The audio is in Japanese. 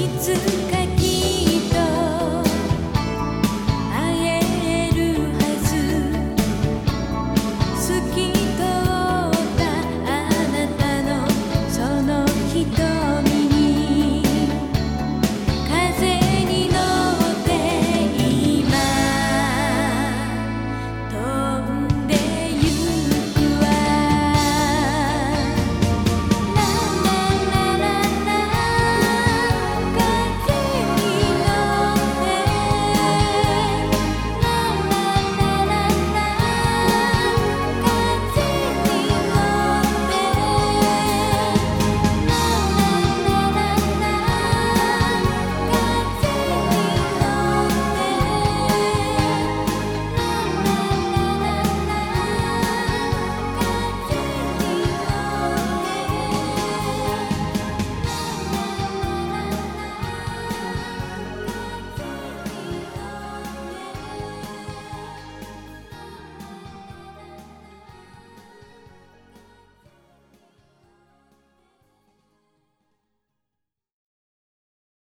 いつ